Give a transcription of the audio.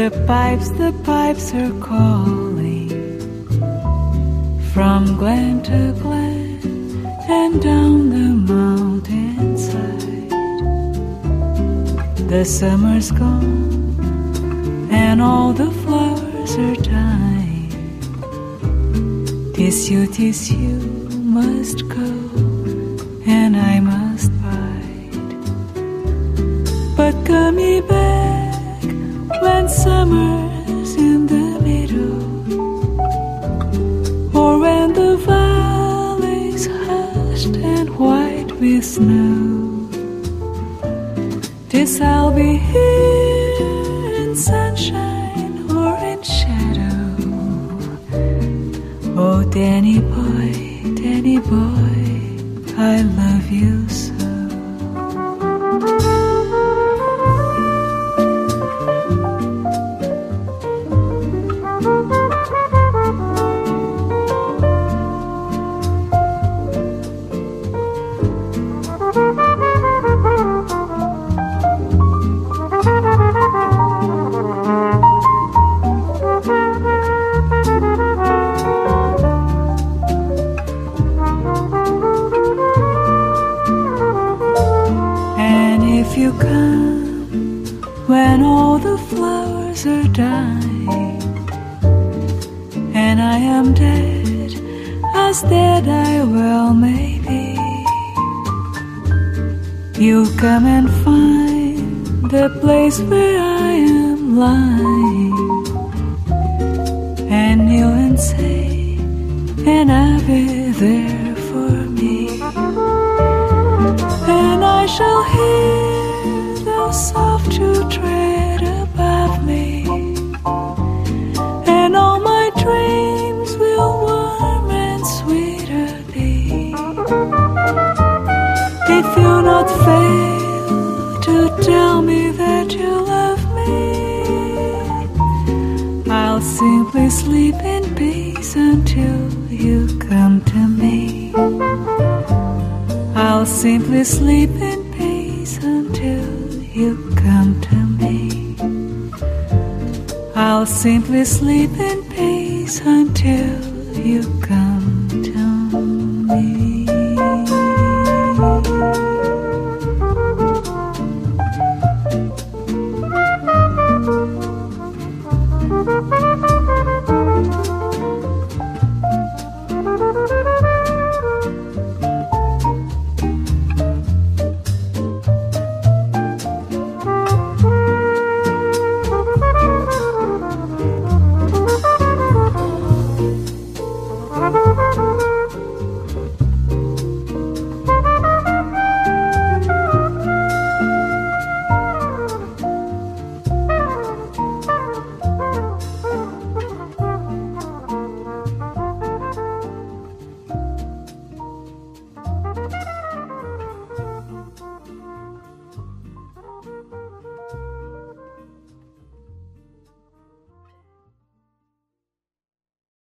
the pipes, the pipes are calling from glen to glen and down the mountainside. The summer's gone and all the flowers are dying. Tis you, tis you must go, and I must bide. But come back summer's in the meadow, or when the valley's hushed and white with snow. Tis I'll be here in sunshine or in shadow. Oh, Danny boy, Danny boy, I love you so. You come when all the flowers are dying, and I am dead, as dead I well may be, you'll come and find the place where I am lying, and kneel and say, and I'll be there for me. And I shall hear soft to tread above me, and all my dreams will warm and sweeter be. If you not fail to tell me that you love me, I'll simply sleep in peace until you come to me. I'll simply sleep in peace until you come to me. I'll simply sleep in peace until you come